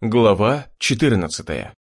Глава 14.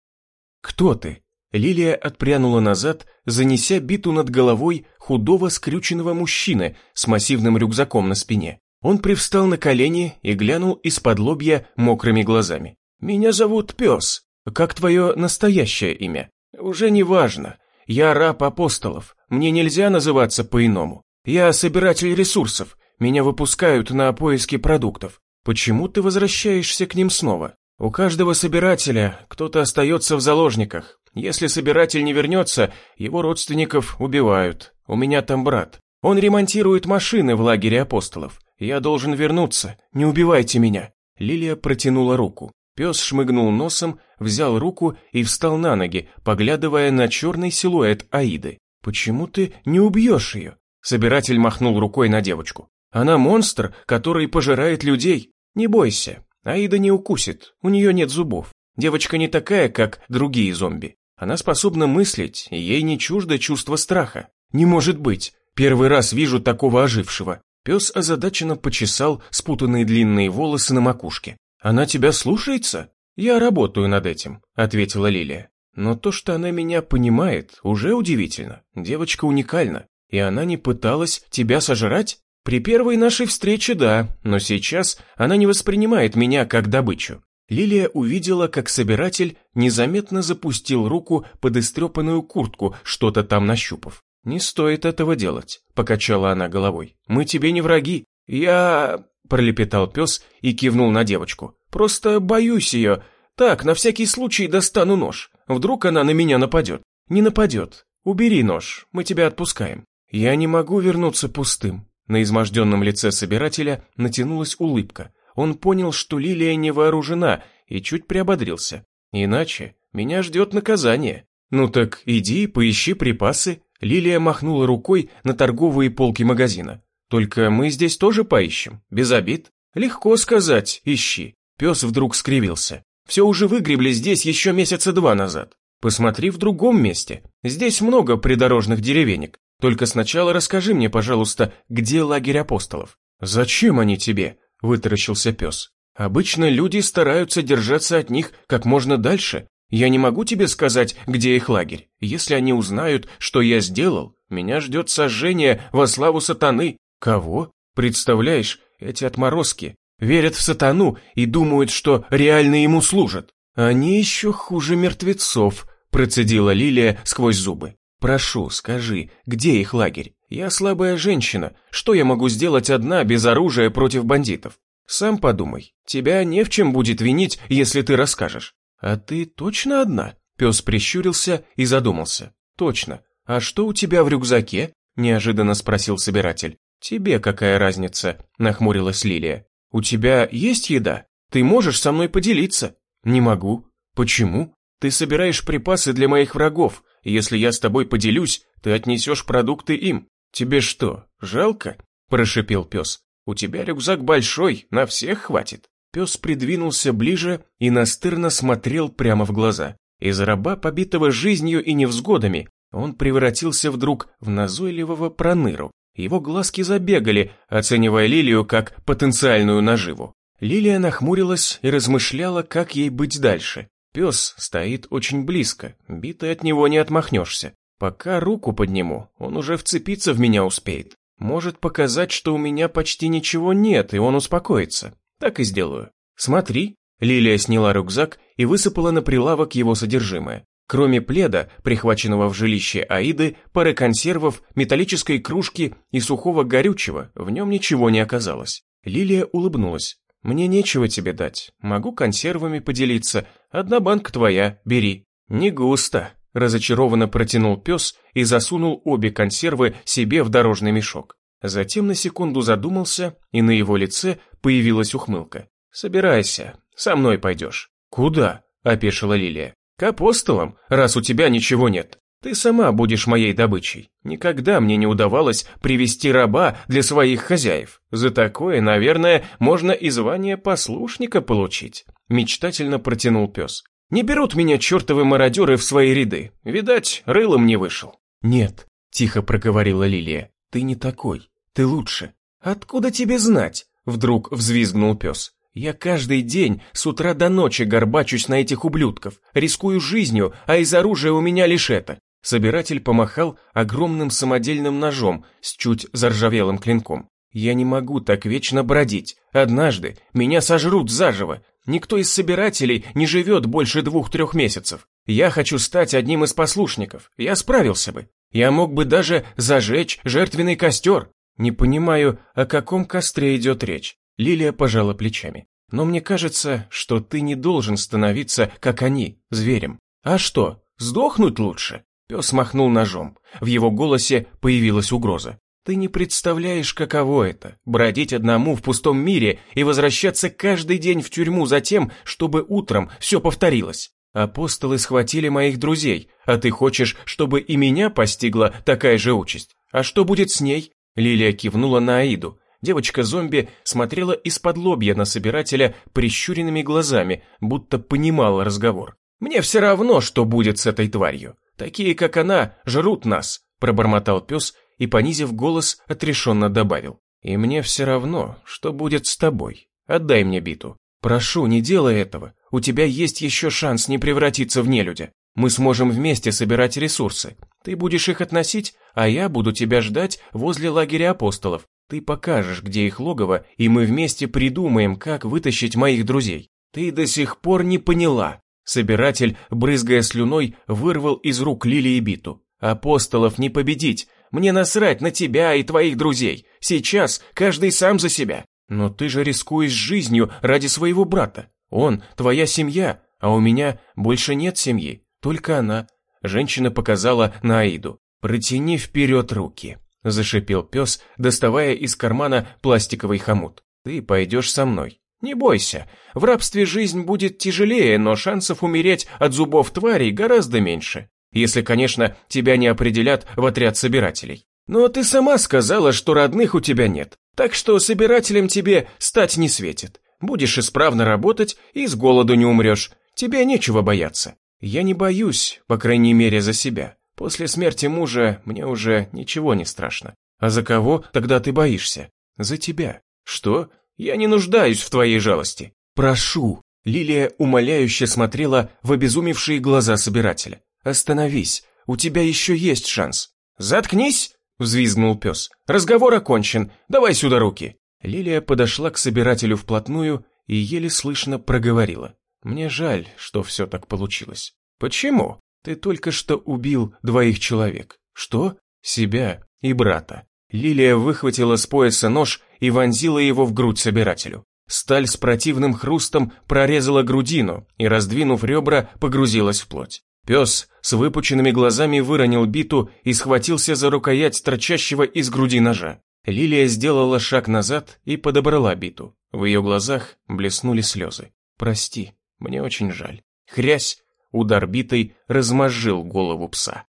Кто ты? Лилия отпрянула назад, занеся биту над головой худого скрюченного мужчины с массивным рюкзаком на спине. Он привстал на колени и глянул из-под лобья мокрыми глазами. «Меня зовут Пес. Как твое настоящее имя?» «Уже не важно. Я раб апостолов. Мне нельзя называться по-иному. Я собиратель ресурсов. Меня выпускают на поиски продуктов. Почему ты возвращаешься к ним снова?» У каждого собирателя кто-то остается в заложниках. Если собиратель не вернется, его родственников убивают. У меня там брат. Он ремонтирует машины в лагере апостолов. Я должен вернуться. Не убивайте меня. Лилия протянула руку. Пес шмыгнул носом, взял руку и встал на ноги, поглядывая на черный силуэт Аиды. «Почему ты не убьешь ее?» Собиратель махнул рукой на девочку. «Она монстр, который пожирает людей. Не бойся, Аида не укусит, у нее нет зубов. Девочка не такая, как другие зомби. Она способна мыслить, и ей не чуждо чувство страха. Не может быть. Первый раз вижу такого ожившего. Пес озадаченно почесал спутанные длинные волосы на макушке. «Она тебя слушается?» «Я работаю над этим», — ответила Лилия. «Но то, что она меня понимает, уже удивительно. Девочка уникальна. И она не пыталась тебя сожрать?» При первой нашей встрече да, но сейчас она не воспринимает меня как добычу. Лилия увидела, как собиратель незаметно запустил руку под истрепанную куртку, что-то там нащупав. «Не стоит этого делать», — покачала она головой. «Мы тебе не враги. Я...» — пролепетал пес и кивнул на девочку. «Просто боюсь ее. Так, на всякий случай достану нож. Вдруг она на меня нападет». «Не нападет. Убери нож, мы тебя отпускаем». «Я не могу вернуться пустым. На изможденном лице собирателя натянулась улыбка. Он понял, что Лилия не вооружена, и чуть приободрился. Иначе меня ждет наказание. Ну так иди, поищи припасы. Лилия махнула рукой на торговые полки магазина. Только мы здесь тоже поищем, без обид. Легко сказать, ищи. Пес вдруг скривился. Все уже выгребли здесь еще месяца два назад. Посмотри в другом месте. Здесь много придорожных деревенек. Только сначала расскажи мне, пожалуйста, где лагерь апостолов?» «Зачем они тебе?» – вытаращился пес. «Обычно люди стараются держаться от них как можно дальше. Я не могу тебе сказать, где их лагерь. Если они узнают, что я сделал, меня ждет сожжение во славу сатаны. Кого? Представляешь, эти отморозки верят в сатану и думают, что реально ему служат. Они еще хуже мертвецов», – процедила Лилия сквозь зубы. «Прошу, скажи, где их лагерь? Я слабая женщина. Что я могу сделать одна без оружия против бандитов? Сам подумай. Тебя не в чем будет винить, если ты расскажешь». «А ты точно одна?» Пес прищурился и задумался. «Точно. А что у тебя в рюкзаке?» Неожиданно спросил собиратель. «Тебе какая разница?» Нахмурилась Лилия. «У тебя есть еда? Ты можешь со мной поделиться?» «Не могу». «Почему?» «Ты собираешь припасы для моих врагов. Если я с тобой поделюсь, ты отнесешь продукты им. Тебе что, жалко?» – прошипел пес. «У тебя рюкзак большой, на всех хватит». Пес придвинулся ближе и настырно смотрел прямо в глаза. Из раба, побитого жизнью и невзгодами, он превратился вдруг в назойливого проныру. Его глазки забегали, оценивая Лилию как потенциальную наживу. Лилия нахмурилась и размышляла, как ей быть дальше. Пес стоит очень близко, битый от него не отмахнешься. Пока руку подниму, он уже вцепиться в меня успеет. Может показать, что у меня почти ничего нет, и он успокоится. Так и сделаю. Смотри. Лилия сняла рюкзак и высыпала на прилавок его содержимое. Кроме пледа, прихваченного в жилище Аиды, пары консервов, металлической кружки и сухого горючего, в нем ничего не оказалось. Лилия улыбнулась. Мне нечего тебе дать. Могу консервами поделиться. Одна банка твоя, бери. Не густо. Разочарованно протянул пес и засунул обе консервы себе в дорожный мешок. Затем на секунду задумался, и на его лице появилась ухмылка. «Собирайся, со мной пойдешь». «Куда?» – опешила Лилия. «К апостолам, раз у тебя ничего нет. Ты сама будешь моей добычей. Никогда мне не удавалось привести раба для своих хозяев. За такое, наверное, можно и звание послушника получить. Мечтательно протянул пес. Не берут меня чертовы мародеры в свои ряды. Видать, рылом не вышел. Нет, тихо проговорила Лилия. Ты не такой. Ты лучше. Откуда тебе знать? Вдруг взвизгнул пес. Я каждый день с утра до ночи горбачусь на этих ублюдков, рискую жизнью, а из оружия у меня лишь это. Собиратель помахал огромным самодельным ножом с чуть заржавелым клинком. Я не могу так вечно бродить. Однажды меня сожрут заживо. Никто из собирателей не живет больше двух-трех месяцев. Я хочу стать одним из послушников. Я справился бы. Я мог бы даже зажечь жертвенный костер. Не понимаю, о каком костре идет речь. Лилия пожала плечами. Но мне кажется, что ты не должен становиться, как они, зверем. А что, сдохнуть лучше? Пес махнул ножом. В его голосе появилась угроза. Ты не представляешь, каково это – бродить одному в пустом мире и возвращаться каждый день в тюрьму за тем, чтобы утром все повторилось. Апостолы схватили моих друзей, а ты хочешь, чтобы и меня постигла такая же участь? А что будет с ней? Лилия кивнула на Аиду. Девочка-зомби смотрела из-под лобья на собирателя прищуренными глазами, будто понимала разговор. «Мне все равно, что будет с этой тварью. Такие, как она, жрут нас», – пробормотал пес и, понизив голос, отрешенно добавил. «И мне все равно, что будет с тобой. Отдай мне биту. Прошу, не делай этого. У тебя есть еще шанс не превратиться в нелюдя. Мы сможем вместе собирать ресурсы. Ты будешь их относить, а я буду тебя ждать возле лагеря апостолов. Ты покажешь, где их логово, и мы вместе придумаем, как вытащить моих друзей. Ты до сих пор не поняла». Собиратель, брызгая слюной, вырвал из рук Лилии биту. «Апостолов не победить, мне насрать на тебя и твоих друзей. Сейчас каждый сам за себя. Но ты же рискуешь жизнью ради своего брата. Он – твоя семья, а у меня больше нет семьи, только она». Женщина показала на Аиду. «Протяни вперед руки», – зашипел пес, доставая из кармана пластиковый хомут. «Ты пойдешь со мной. Не бойся, в рабстве жизнь будет тяжелее, но шансов умереть от зубов тварей гораздо меньше. Если, конечно, тебя не определят в отряд собирателей. Но ты сама сказала, что родных у тебя нет, так что собирателем тебе стать не светит. Будешь исправно работать и с голоду не умрешь. Тебе нечего бояться. Я не боюсь, по крайней мере, за себя. После смерти мужа мне уже ничего не страшно. А за кого тогда ты боишься? За тебя. Что? Я не нуждаюсь в твоей жалости. Прошу. Лилия умоляюще смотрела в обезумевшие глаза собирателя. «Остановись, у тебя еще есть шанс». «Заткнись!» – взвизгнул пес. «Разговор окончен, давай сюда руки». Лилия подошла к собирателю вплотную и еле слышно проговорила. «Мне жаль, что все так получилось». «Почему?» «Ты только что убил двоих человек». «Что?» «Себя и брата». Лилия выхватила с пояса нож и вонзила его в грудь собирателю. Сталь с противным хрустом прорезала грудину и, раздвинув ребра, погрузилась в плоть. Пес с выпученными глазами выронил биту и схватился за рукоять торчащего из груди ножа. Лилия сделала шаг назад и подобрала биту. В ее глазах блеснули слезы. «Прости, мне очень жаль». Хрясь, удар битой размозжил голову пса.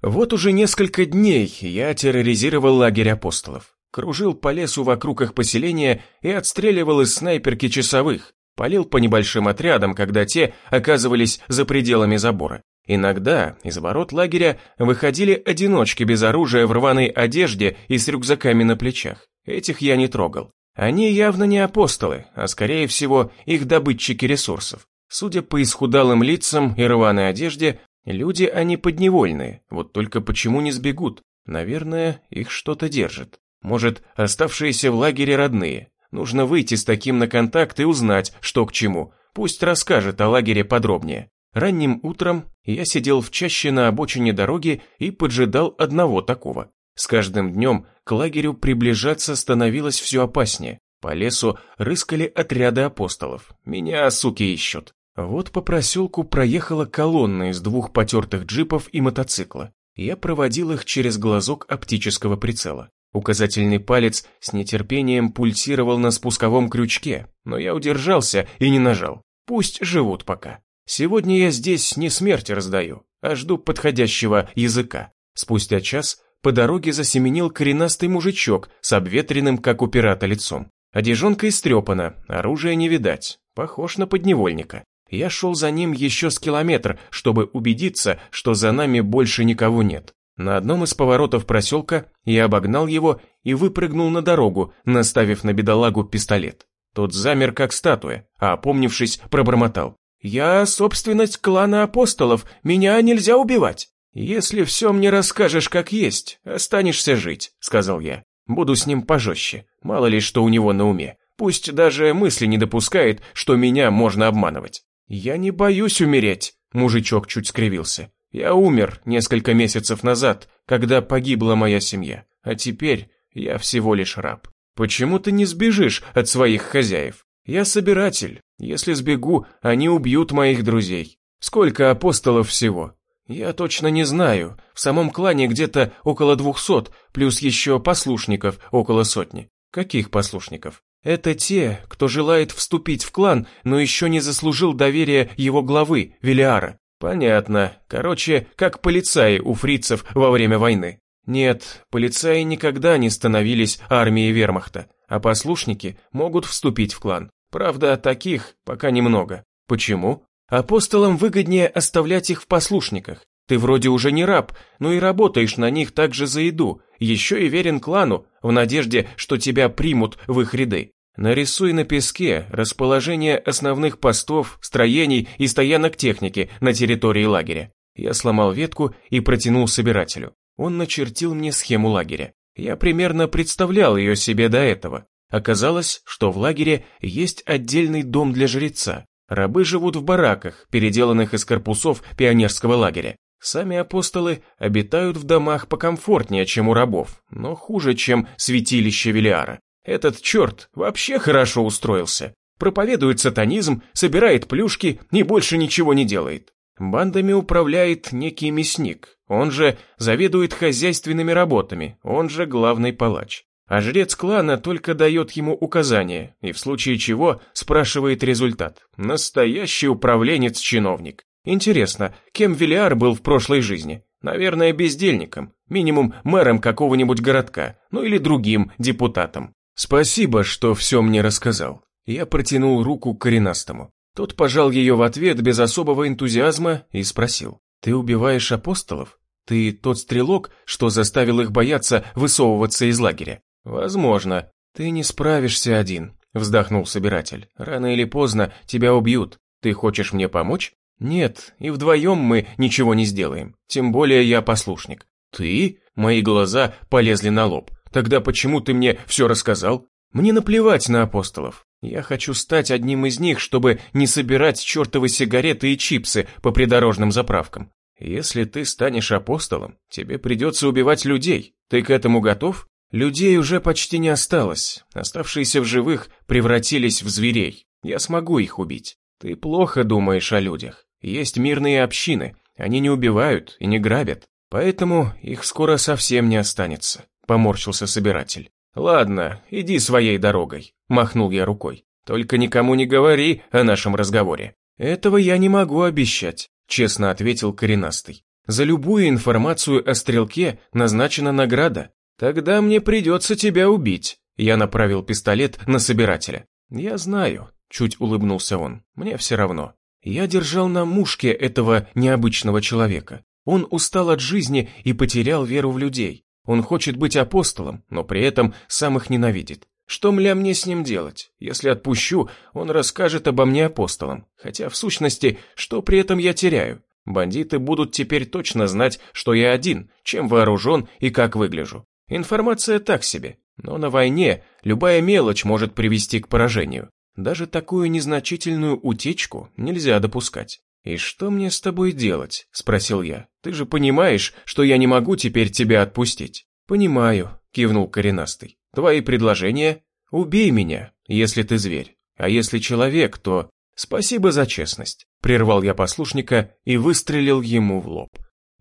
Вот уже несколько дней я терроризировал лагерь апостолов. Кружил по лесу вокруг их поселения и отстреливал из снайперки часовых, Палил по небольшим отрядам, когда те оказывались за пределами забора. Иногда из ворот лагеря выходили одиночки без оружия в рваной одежде и с рюкзаками на плечах. Этих я не трогал. Они явно не апостолы, а скорее всего их добытчики ресурсов. Судя по исхудалым лицам и рваной одежде, люди они подневольные, вот только почему не сбегут? Наверное, их что-то держит. Может, оставшиеся в лагере родные, Нужно выйти с таким на контакт и узнать, что к чему. Пусть расскажет о лагере подробнее. Ранним утром я сидел в чаще на обочине дороги и поджидал одного такого. С каждым днем к лагерю приближаться становилось все опаснее. По лесу рыскали отряды апостолов. Меня, суки, ищут. Вот по проселку проехала колонна из двух потертых джипов и мотоцикла. Я проводил их через глазок оптического прицела. Указательный палец с нетерпением пульсировал на спусковом крючке, но я удержался и не нажал. Пусть живут пока. Сегодня я здесь не смерти раздаю, а жду подходящего языка. Спустя час по дороге засеменил коренастый мужичок с обветренным, как у пирата, лицом. Одежонка истрепана, оружия не видать, похож на подневольника. Я шел за ним еще с километр, чтобы убедиться, что за нами больше никого нет. На одном из поворотов проселка я обогнал его и выпрыгнул на дорогу, наставив на бедолагу пистолет. Тот замер, как статуя, а, опомнившись, пробормотал. «Я собственность клана апостолов, меня нельзя убивать». «Если все мне расскажешь как есть, останешься жить», — сказал я. «Буду с ним пожестче, мало ли что у него на уме. Пусть даже мысли не допускает, что меня можно обманывать». «Я не боюсь умереть», — мужичок чуть скривился. «Я умер несколько месяцев назад, когда погибла моя семья, а теперь я всего лишь раб. Почему ты не сбежишь от своих хозяев? Я собиратель. Если сбегу, они убьют моих друзей. Сколько апостолов всего? Я точно не знаю. В самом клане где-то около двухсот, плюс еще послушников около сотни. Каких послушников? Это те, кто желает вступить в клан, но еще не заслужил доверия его главы, Велиара. Понятно. Короче, как полицаи у фрицев во время войны. Нет, полицаи никогда не становились армией вермахта, а послушники могут вступить в клан. Правда, таких пока немного. Почему? Апостолам выгоднее оставлять их в послушниках. Ты вроде уже не раб, но и работаешь на них также за еду, еще и верен клану, в надежде, что тебя примут в их ряды. Нарисуй на песке расположение основных постов, строений и стоянок техники на территории лагеря. Я сломал ветку и протянул собирателю. Он начертил мне схему лагеря. Я примерно представлял ее себе до этого. Оказалось, что в лагере есть отдельный дом для жреца. Рабы живут в бараках, переделанных из корпусов пионерского лагеря. Сами апостолы обитают в домах покомфортнее, чем у рабов, но хуже, чем святилище Велиара. Этот черт вообще хорошо устроился. Проповедует сатанизм, собирает плюшки и больше ничего не делает. Бандами управляет некий мясник, он же заведует хозяйственными работами, он же главный палач. А жрец клана только дает ему указания, и в случае чего спрашивает результат. Настоящий управленец-чиновник. Интересно, кем Велиар был в прошлой жизни? Наверное, бездельником, минимум мэром какого-нибудь городка, ну или другим депутатом. Спасибо, что все мне рассказал. Я протянул руку к коренастому. Тот пожал ее в ответ без особого энтузиазма и спросил. «Ты убиваешь апостолов?» Ты тот стрелок, что заставил их бояться высовываться из лагеря? Возможно. Ты не справишься один, вздохнул собиратель. Рано или поздно тебя убьют. Ты хочешь мне помочь? Нет, и вдвоем мы ничего не сделаем. Тем более я послушник. Ты? Мои глаза полезли на лоб. Тогда почему ты мне все рассказал? Мне наплевать на апостолов. Я хочу стать одним из них, чтобы не собирать чертовы сигареты и чипсы по придорожным заправкам. Если ты станешь апостолом, тебе придется убивать людей. Ты к этому готов? Людей уже почти не осталось. Оставшиеся в живых превратились в зверей. Я смогу их убить. Ты плохо думаешь о людях. Есть мирные общины. Они не убивают и не грабят. Поэтому их скоро совсем не останется. Поморщился собиратель. Ладно, иди своей дорогой. Махнул я рукой. Только никому не говори о нашем разговоре. Этого я не могу обещать честно ответил коренастый. За любую информацию о стрелке назначена награда. Тогда мне придется тебя убить. Я направил пистолет на собирателя. Я знаю, чуть улыбнулся он. Мне все равно. Я держал на мушке этого необычного человека. Он устал от жизни и потерял веру в людей. Он хочет быть апостолом, но при этом сам их ненавидит. Что мля мне с ним делать? Если отпущу, он расскажет обо мне апостолам. Хотя, в сущности, что при этом я теряю? Бандиты будут теперь точно знать, что я один, чем вооружен и как выгляжу. Информация так себе. Но на войне любая мелочь может привести к поражению. Даже такую незначительную утечку нельзя допускать. «И что мне с тобой делать?» – спросил я. «Ты же понимаешь, что я не могу теперь тебя отпустить?» «Понимаю», – кивнул коренастый. Твои предложения? Убей меня, если ты зверь. А если человек, то... Спасибо за честность. Прервал я послушника и выстрелил ему в лоб.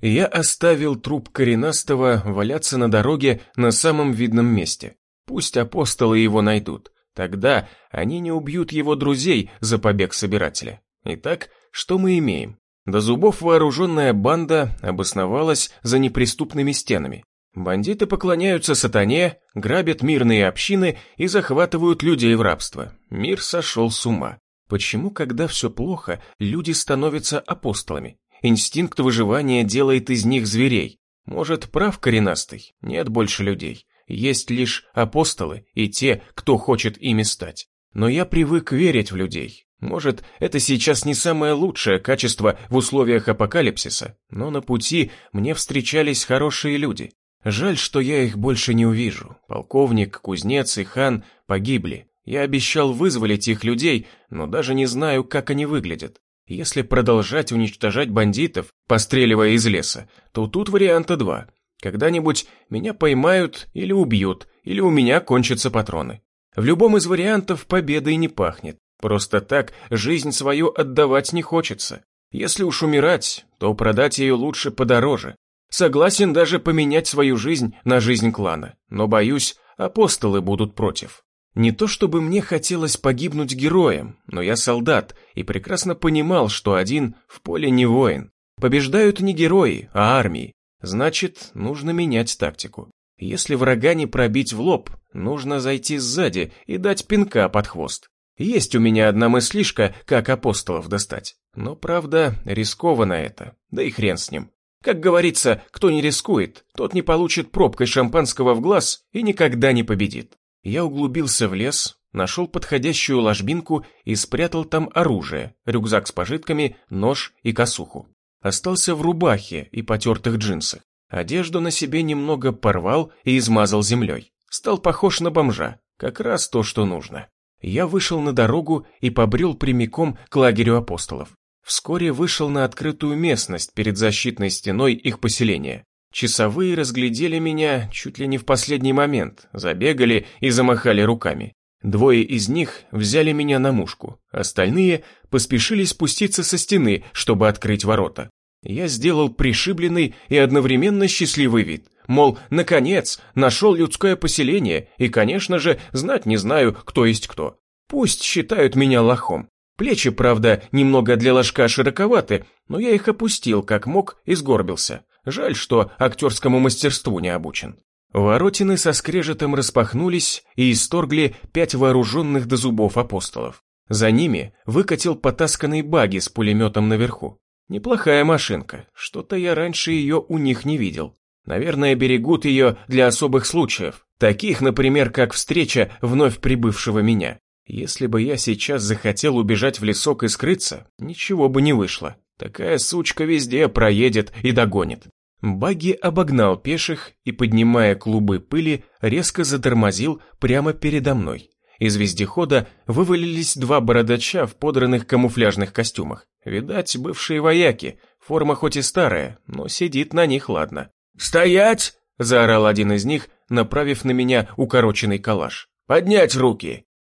Я оставил труп коренастого валяться на дороге на самом видном месте. Пусть апостолы его найдут. Тогда они не убьют его друзей за побег собирателя. Итак, что мы имеем? До зубов вооруженная банда обосновалась за неприступными стенами. Бандиты поклоняются сатане, грабят мирные общины и захватывают людей в рабство. Мир сошел с ума. Почему, когда все плохо, люди становятся апостолами? Инстинкт выживания делает из них зверей. Может, прав коренастый? Нет больше людей. Есть лишь апостолы и те, кто хочет ими стать. Но я привык верить в людей. Может, это сейчас не самое лучшее качество в условиях апокалипсиса, но на пути мне встречались хорошие люди. Жаль, что я их больше не увижу. Полковник, кузнец и хан погибли. Я обещал вызволить их людей, но даже не знаю, как они выглядят. Если продолжать уничтожать бандитов, постреливая из леса, то тут варианта два. Когда-нибудь меня поймают или убьют, или у меня кончатся патроны. В любом из вариантов победой не пахнет. Просто так жизнь свою отдавать не хочется. Если уж умирать, то продать ее лучше подороже. Согласен даже поменять свою жизнь на жизнь клана, но боюсь, апостолы будут против. Не то чтобы мне хотелось погибнуть героем, но я солдат и прекрасно понимал, что один в поле не воин. Побеждают не герои, а армии. Значит, нужно менять тактику. Если врага не пробить в лоб, нужно зайти сзади и дать пинка под хвост. Есть у меня одна мыслишка, как апостолов достать. Но, правда, рискованно это, да и хрен с ним. Как говорится, кто не рискует, тот не получит пробкой шампанского в глаз и никогда не победит. Я углубился в лес, нашел подходящую ложбинку и спрятал там оружие, рюкзак с пожитками, нож и косуху. Остался в рубахе и потертых джинсах. Одежду на себе немного порвал и измазал землей. Стал похож на бомжа, как раз то, что нужно. Я вышел на дорогу и побрел прямиком к лагерю апостолов. Вскоре вышел на открытую местность перед защитной стеной их поселения. Часовые разглядели меня чуть ли не в последний момент, забегали и замахали руками. Двое из них взяли меня на мушку, остальные поспешили спуститься со стены, чтобы открыть ворота. Я сделал пришибленный и одновременно счастливый вид. Мол, наконец, нашел людское поселение, и, конечно же, знать не знаю, кто есть кто. Пусть считают меня лохом. Плечи, правда, немного для ложка широковаты, но я их опустил как мог и сгорбился. Жаль, что актерскому мастерству не обучен. Воротины со скрежетом распахнулись и исторгли пять вооруженных до зубов апостолов. За ними выкатил потасканный баги с пулеметом наверху. Неплохая машинка, что-то я раньше ее у них не видел. Наверное, берегут ее для особых случаев, таких, например, как встреча вновь прибывшего меня. Если бы я сейчас захотел убежать в лесок и скрыться, ничего бы не вышло. Такая сучка везде проедет и догонит. Багги обогнал пеших и, поднимая клубы пыли, резко затормозил прямо передо мной. Из вездехода вывалились два бородача в подранных камуфляжных костюмах. Видать, бывшие вояки, форма хоть и старая, но сидит на них ладно. «Стоять!» – заорал один из них, направив на меня укороченный калаш. «Поднять руки!»